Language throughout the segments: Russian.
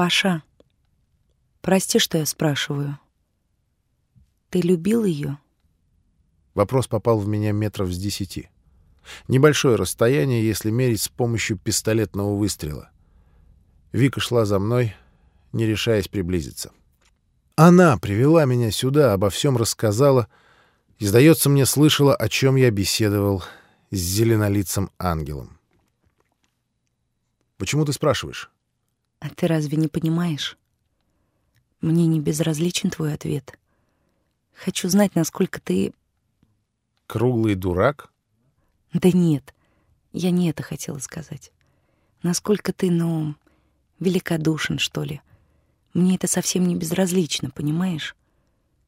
Паша, прости, что я спрашиваю. Ты любил ее? Вопрос попал в меня метров с десяти. Небольшое расстояние, если мерить с помощью пистолетного выстрела. Вика шла за мной, не решаясь приблизиться. Она привела меня сюда, обо всем рассказала и, сдается мне, слышала, о чем я беседовал с зеленолицым ангелом. «Почему ты спрашиваешь?» А ты разве не понимаешь? Мне не безразличен твой ответ. Хочу знать, насколько ты... Круглый дурак? Да нет, я не это хотела сказать. Насколько ты, ну, великодушен, что ли. Мне это совсем не безразлично, понимаешь?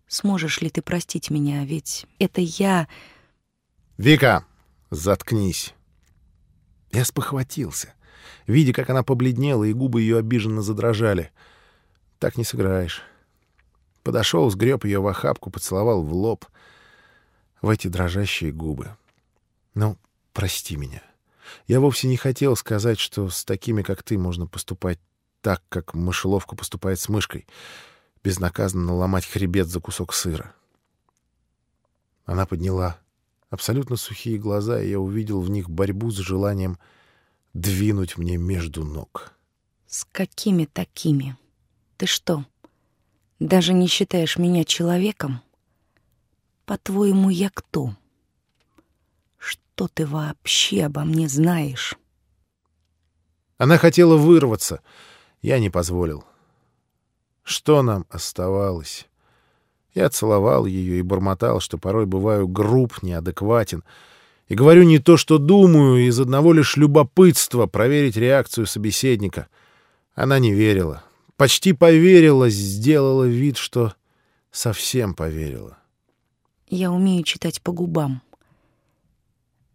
Сможешь ли ты простить меня, ведь это я... Вика, заткнись. Я спохватился, видя, как она побледнела, и губы ее обиженно задрожали. Так не сыграешь. Подошел, сгреб ее в охапку, поцеловал в лоб, в эти дрожащие губы. Ну, прости меня. Я вовсе не хотел сказать, что с такими, как ты, можно поступать так, как мышеловка поступает с мышкой, безнаказанно ломать хребет за кусок сыра. Она подняла абсолютно сухие глаза, и я увидел в них борьбу с желанием двинуть мне между ног. С какими такими? Ты что, даже не считаешь меня человеком? По-твоему, я кто? Что ты вообще обо мне знаешь? Она хотела вырваться. Я не позволил. Что нам оставалось? Я целовал ее и бормотал, что порой бываю груб, неадекватен. И говорю не то, что думаю, из одного лишь любопытства проверить реакцию собеседника. Она не верила. Почти поверила, сделала вид, что совсем поверила. Я умею читать по губам.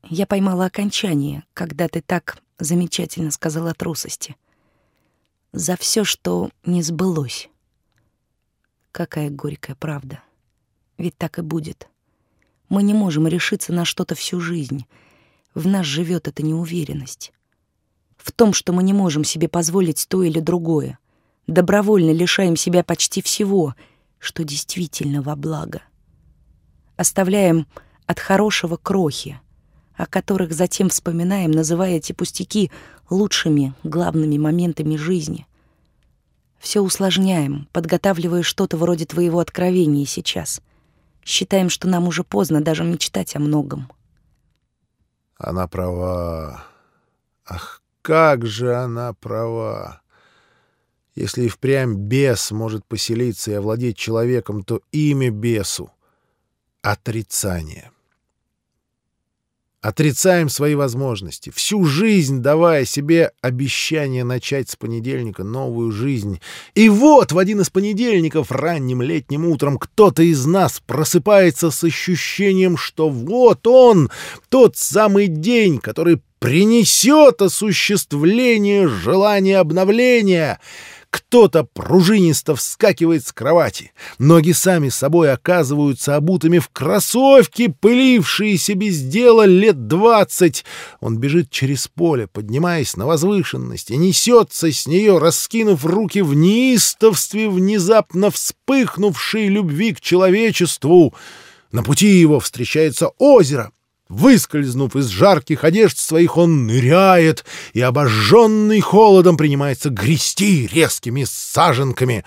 Я поймала окончание, когда ты так замечательно сказала о трусости. За все, что не сбылось. Какая горькая правда. Ведь так и будет. Мы не можем решиться на что-то всю жизнь. В нас живет эта неуверенность. В том, что мы не можем себе позволить то или другое. Добровольно лишаем себя почти всего, что действительно во благо. Оставляем от хорошего крохи, о которых затем вспоминаем, называя эти пустяки лучшими, главными моментами жизни — все усложняем, подготавливая что-то вроде твоего откровения сейчас. Считаем, что нам уже поздно даже мечтать о многом. Она права. Ах, как же она права. Если и впрямь бес может поселиться и овладеть человеком, то имя бесу — отрицание. Отрицаем свои возможности, всю жизнь давая себе обещание начать с понедельника новую жизнь. И вот в один из понедельников ранним летним утром кто-то из нас просыпается с ощущением, что вот он, тот самый день, который принесет осуществление желания обновления — кто-то пружинисто вскакивает с кровати. Ноги сами собой оказываются обутыми в кроссовки, пылившиеся без дела лет двадцать. Он бежит через поле, поднимаясь на возвышенность, и несется с нее, раскинув руки в неистовстве внезапно вспыхнувшей любви к человечеству. На пути его встречается озеро, Выскользнув из жарких одежд своих, он ныряет и, обожженный холодом, принимается грести резкими саженками,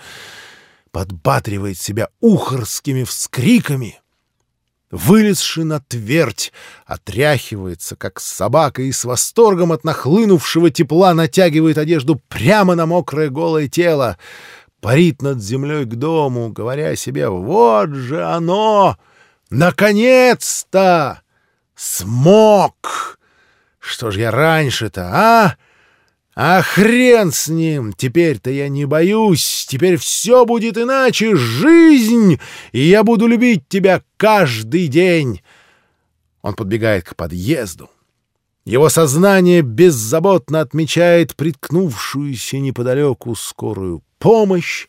подбатривает себя ухорскими вскриками. Вылезши на твердь, отряхивается, как собака, и с восторгом от нахлынувшего тепла натягивает одежду прямо на мокрое голое тело, парит над землей к дому, говоря себе «Вот же оно! Наконец-то!» Смог! Что ж я раньше-то, а? А хрен с ним! Теперь-то я не боюсь, теперь все будет иначе, жизнь, и я буду любить тебя каждый день. Он подбегает к подъезду. Его сознание беззаботно отмечает приткнувшуюся неподалеку скорую помощь,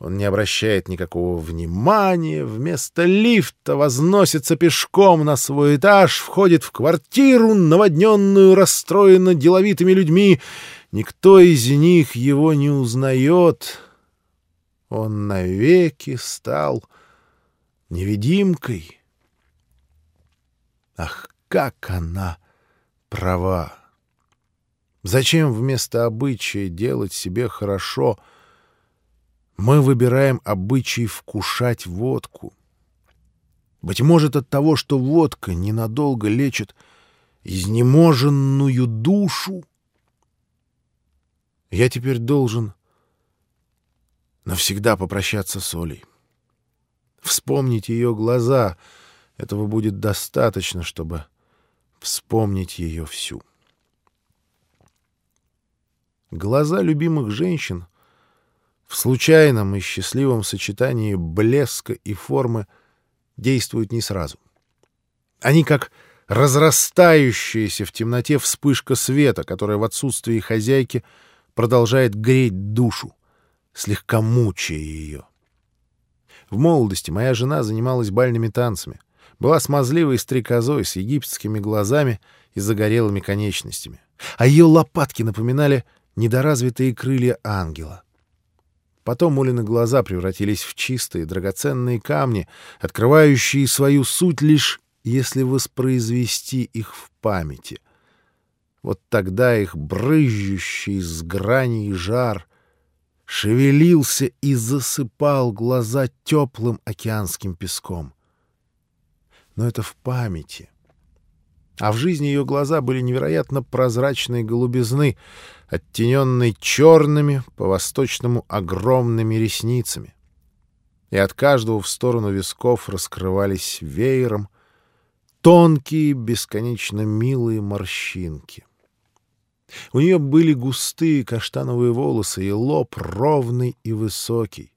он не обращает никакого внимания, вместо лифта возносится пешком на свой этаж, входит в квартиру, наводненную, расстроенно деловитыми людьми, Никто из них его не узнает. Он навеки стал невидимкой. Ах, как она права! Зачем вместо обычая делать себе хорошо? Мы выбираем обычай вкушать водку. Быть может, от того, что водка ненадолго лечит изнеможенную душу? Я теперь должен навсегда попрощаться с Олей. Вспомнить ее глаза — этого будет достаточно, чтобы вспомнить ее всю. Глаза любимых женщин в случайном и счастливом сочетании блеска и формы действуют не сразу. Они как разрастающаяся в темноте вспышка света, которая в отсутствии хозяйки продолжает греть душу, слегка мучая ее. В молодости моя жена занималась бальными танцами — была смазливой стрекозой с египетскими глазами и загорелыми конечностями, а ее лопатки напоминали недоразвитые крылья ангела. Потом Улины глаза превратились в чистые драгоценные камни, открывающие свою суть лишь если воспроизвести их в памяти. Вот тогда их брызжущий с граней жар шевелился и засыпал глаза теплым океанским песком но это в памяти. А в жизни ее глаза были невероятно прозрачной голубизны, оттененной черными, по-восточному огромными ресницами. И от каждого в сторону висков раскрывались веером тонкие, бесконечно милые морщинки. У нее были густые каштановые волосы и лоб ровный и высокий,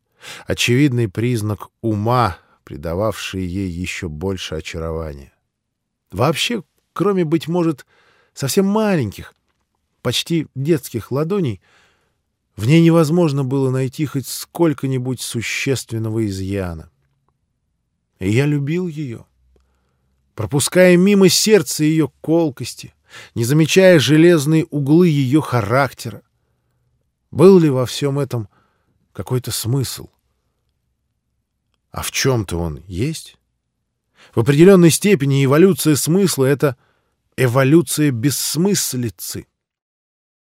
очевидный признак ума, придававшие ей еще больше очарования. Вообще, кроме, быть может, совсем маленьких, почти детских ладоней, в ней невозможно было найти хоть сколько-нибудь существенного изъяна. И я любил ее, пропуская мимо сердца ее колкости, не замечая железные углы ее характера. Был ли во всем этом какой-то смысл? А в чем-то он есть. В определенной степени эволюция смысла — это эволюция бессмыслицы.